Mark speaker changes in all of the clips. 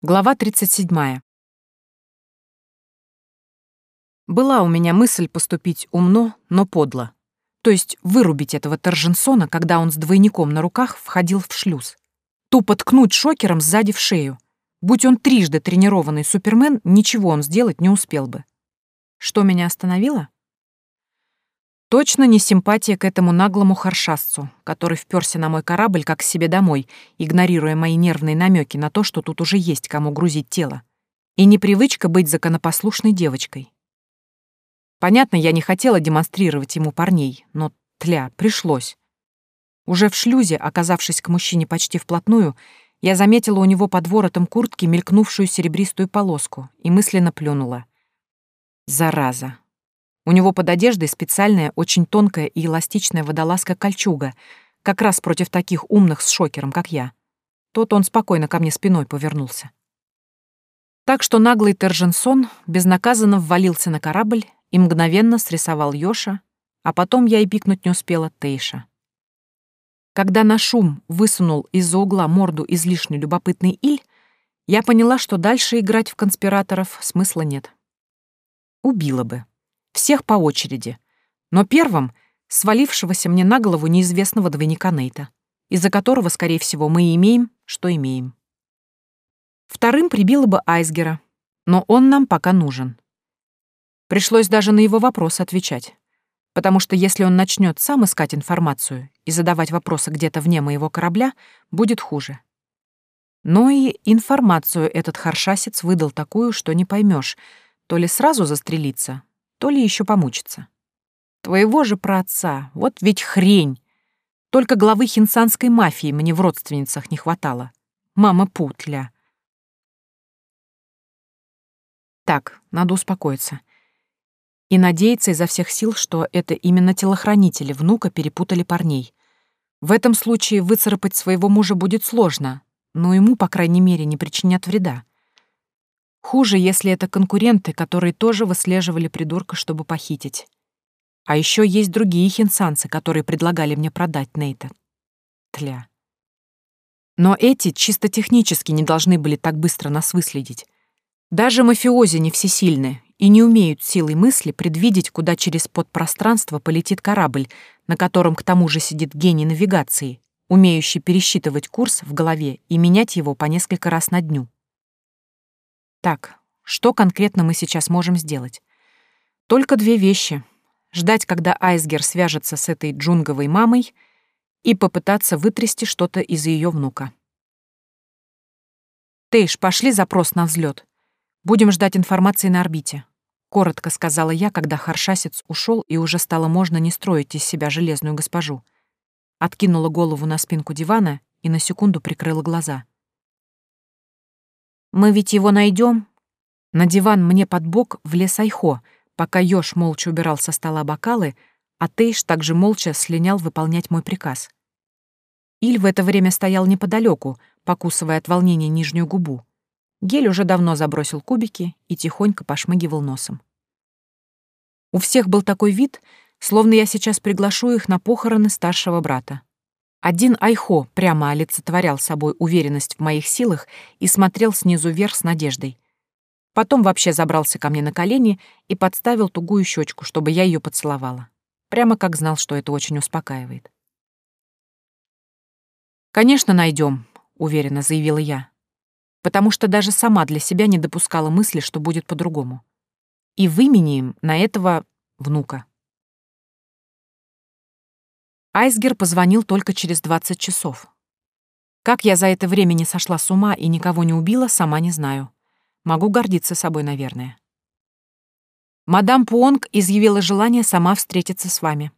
Speaker 1: Глава 37. Была у меня мысль поступить умно, но подло. То есть вырубить этого Торженсона, когда он с двойником на руках входил в шлюз. Тупо ткнуть шокером сзади в шею. Будь он трижды тренированный супермен, ничего он сделать не успел бы. Что меня остановило? Точно не симпатия к этому наглому харшасцу, который вперся на мой корабль как к себе домой, игнорируя мои нервные намеки на то, что тут уже есть кому грузить тело. И непривычка быть законопослушной девочкой. Понятно, я не хотела демонстрировать ему парней, но, тля, пришлось. Уже в шлюзе, оказавшись к мужчине почти вплотную, я заметила у него под воротом куртки мелькнувшую серебристую полоску и мысленно плюнула. Зараза, у него под одеждой специальная, очень тонкая и эластичная водолазка-кольчуга, как раз против таких умных с шокером, как я. Тот он спокойно ко мне спиной повернулся. Так что наглый Терженсон безнаказанно ввалился на корабль и мгновенно срисовал Йоша, а потом я и пикнуть не успела Тейша. Когда на шум высунул из-за угла морду излишне любопытный Иль, я поняла, что дальше играть в конспираторов смысла нет. Убила бы всех по очереди, но первым — свалившегося мне на голову неизвестного двойника Нейта, из-за которого, скорее всего, мы имеем, что имеем. Вторым прибило бы Айсгера, но он нам пока нужен. Пришлось даже на его вопросы отвечать, потому что если он начнет сам искать информацию и задавать вопросы где-то вне моего корабля, будет хуже. Но и информацию этот харшасец выдал такую, что не поймешь, то ли сразу застрелиться, то ли еще помучиться. Твоего же праотца, вот ведь хрень. Только главы хинсанской мафии мне в родственницах не хватало. Мама Путля. Так, надо успокоиться. И надеяться изо всех сил, что это именно телохранители внука перепутали парней. В этом случае выцарапать своего мужа будет сложно, но ему, по крайней мере, не причинят вреда. Хуже, если это конкуренты, которые тоже выслеживали придурка, чтобы похитить. А еще есть другие хинсанцы, которые предлагали мне продать Нейта. Тля. Но эти чисто технически не должны были так быстро нас выследить. Даже мафиози не всесильны и не умеют силой мысли предвидеть, куда через подпространство полетит корабль, на котором к тому же сидит гений навигации, умеющий пересчитывать курс в голове и менять его по несколько раз на дню. Так, что конкретно мы сейчас можем сделать? Только две вещи. Ждать, когда Айсгер свяжется с этой джунговой мамой, и попытаться вытрясти что-то из ее внука. «Тейш, пошли запрос на взлет. Будем ждать информации на орбите», — коротко сказала я, когда Харшасец ушел и уже стало можно не строить из себя железную госпожу. Откинула голову на спинку дивана и на секунду прикрыла глаза. Мы ведь его найдем. На диван мне под бок влез Айхо, пока Ёж молча убирал со стола бокалы, а Тейш также молча слинял выполнять мой приказ. Иль в это время стоял неподалеку, покусывая от волнения нижнюю губу. Гель уже давно забросил кубики и тихонько пошмыгивал носом. У всех был такой вид, словно я сейчас приглашу их на похороны старшего брата. Один Айхо прямо олицетворял собой уверенность в моих силах и смотрел снизу вверх с надеждой. Потом вообще забрался ко мне на колени и подставил тугую щечку, чтобы я ее поцеловала. Прямо как знал, что это очень успокаивает. «Конечно, найдем, уверенно заявила я. Потому что даже сама для себя не допускала мысли, что будет по-другому. И выменяем на этого внука. Айсгер позвонил только через 20 часов. Как я за это время не сошла с ума и никого не убила, сама не знаю. Могу гордиться собой, наверное. Мадам Пуонг изъявила желание сама встретиться с вами.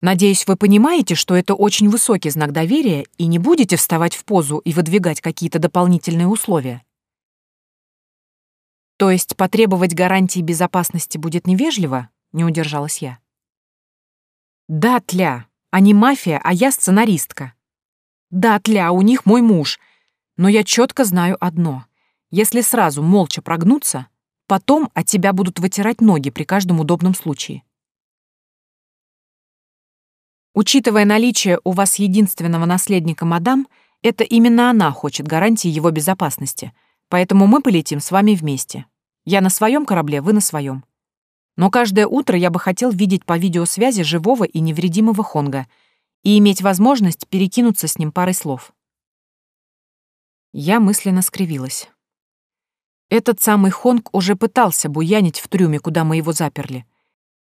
Speaker 1: Надеюсь, вы понимаете, что это очень высокий знак доверия и не будете вставать в позу и выдвигать какие-то дополнительные условия. То есть потребовать гарантии безопасности будет невежливо? Не удержалась я. Да, Тля, они мафия, а я сценаристка. Да, тля, у них мой муж. Но я четко знаю одно. Если сразу молча прогнуться, потом от тебя будут вытирать ноги при каждом удобном случае. Учитывая наличие у вас единственного наследника мадам, это именно она хочет гарантии его безопасности, Поэтому мы полетим с вами вместе. Я на своем корабле, вы на своем. Но каждое утро я бы хотел видеть по видеосвязи живого и невредимого Хонга и иметь возможность перекинуться с ним парой слов. Я мысленно скривилась. Этот самый Хонг уже пытался буянить в трюме, куда мы его заперли.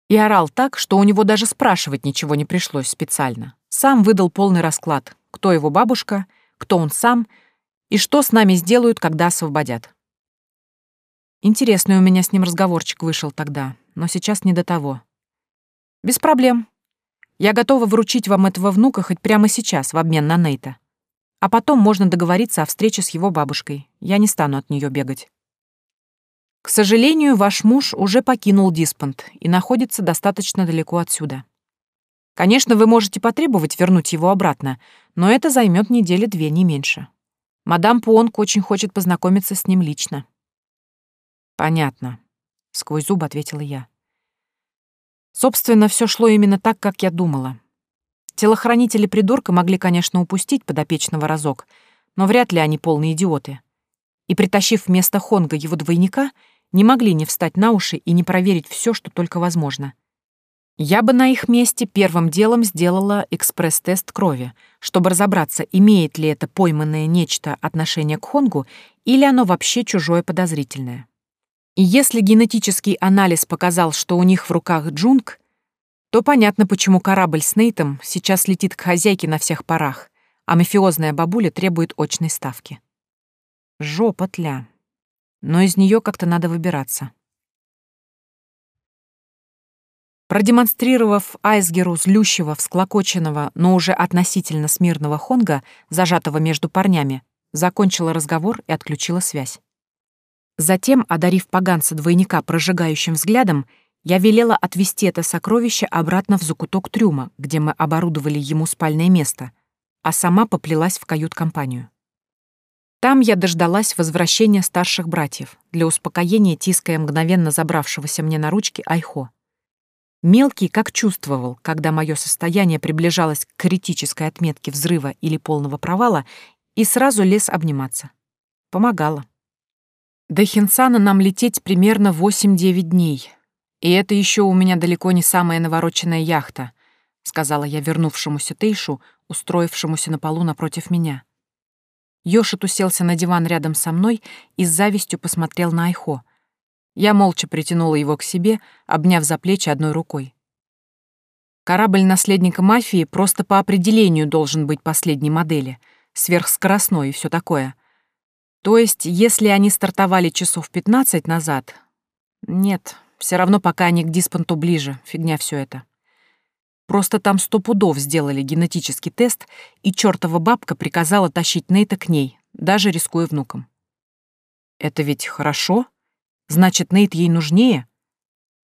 Speaker 1: И орал так, что у него даже спрашивать ничего не пришлось специально. Сам выдал полный расклад, кто его бабушка, кто он сам и что с нами сделают, когда освободят. Интересный у меня с ним разговорчик вышел тогда, но сейчас не до того. Без проблем. Я готова вручить вам этого внука хоть прямо сейчас в обмен на Нейта. А потом можно договориться о встрече с его бабушкой. Я не стану от нее бегать. К сожалению, ваш муж уже покинул Диспонт и находится достаточно далеко отсюда. Конечно, вы можете потребовать вернуть его обратно, но это займет недели две, не меньше. Мадам Пуонг очень хочет познакомиться с ним лично. Понятно, сквозь зубы ответила я. Собственно, все шло именно так, как я думала. Телохранители придурка могли, конечно, упустить подопечного разок, но вряд ли они полные идиоты. И притащив вместо Хонга его двойника, не могли не встать на уши и не проверить все, что только возможно. Я бы на их месте первым делом сделала экспресс-тест крови, чтобы разобраться, имеет ли это пойманное нечто отношение к Хонгу или оно вообще чужое подозрительное. И если генетический анализ показал, что у них в руках джунг, то понятно, почему корабль с Нейтом сейчас летит к хозяйке на всех парах, а мафиозная бабуля требует очной ставки. Жопа тля но из нее как-то надо выбираться. Продемонстрировав Айсгеру злющего, всклокоченного, но уже относительно смирного Хонга, зажатого между парнями, закончила разговор и отключила связь. Затем, одарив поганца двойника прожигающим взглядом, я велела отвезти это сокровище обратно в закуток трюма, где мы оборудовали ему спальное место, а сама поплелась в кают-компанию. Там я дождалась возвращения старших братьев, для успокоения тиская мгновенно забравшегося мне на ручки Айхо. Мелкий как чувствовал, когда мое состояние приближалось к критической отметке взрыва или полного провала, и сразу лез обниматься. Помогало. До Хинсана нам лететь примерно 8-9 дней. И это еще у меня далеко не самая навороченная яхта, сказала я вернувшемуся Тейшу, устроившемуся на полу напротив меня. Йошит уселся на диван рядом со мной и с завистью посмотрел на Айхо. Я молча притянула его к себе, обняв за плечи одной рукой. Корабль наследника мафии просто по определению должен быть последней модели, сверхскоростной и все такое. То есть, если они стартовали часов 15 назад... Нет, все равно пока они к диспонту ближе, фигня все это. Просто там сто пудов сделали генетический тест, и чертова бабка приказала тащить Нейта к ней, даже рискуя внуком. «Это ведь хорошо? Значит, Нейт ей нужнее?»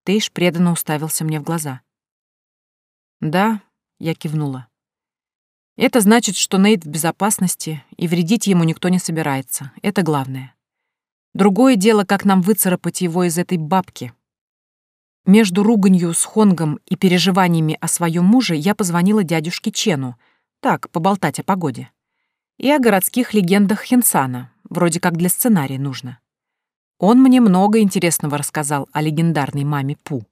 Speaker 1: Тейш преданно уставился мне в глаза. «Да», — я кивнула. «Это значит, что Нейт в безопасности, и вредить ему никто не собирается. Это главное. Другое дело, как нам выцарапать его из этой бабки, между руганью с Хонгом и переживаниями о своем муже я позвонила дядюшке Чену, так, поболтать о погоде. И о городских легендах Хинсана, вроде как для сценария нужно. Он мне много интересного рассказал о легендарной маме Пу.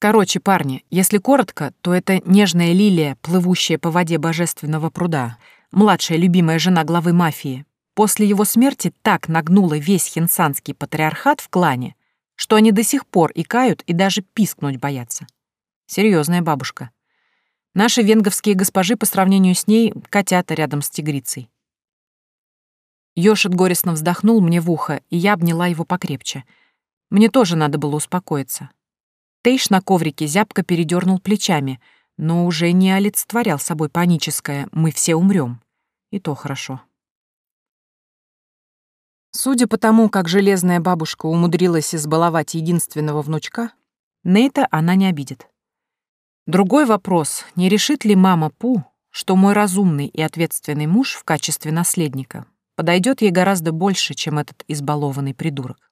Speaker 1: Короче, парни, если коротко, то это нежная лилия, плывущая по воде божественного пруда, младшая любимая жена главы мафии, после его смерти так нагнула весь хинсанский патриархат в клане, что они до сих пор икают и даже пискнуть боятся. Серьезная бабушка. Наши венговские госпожи по сравнению с ней — котята рядом с тигрицей. Ёшит горестно вздохнул мне в ухо, и я обняла его покрепче. Мне тоже надо было успокоиться. Тейш на коврике зябко передернул плечами, но уже не олицетворял собой паническое «мы все умрем». И то хорошо. Судя по тому, как железная бабушка умудрилась избаловать единственного внучка, Нейта она не обидит. Другой вопрос, не решит ли мама Пу, что мой разумный и ответственный муж в качестве наследника подойдет ей гораздо больше, чем этот избалованный придурок.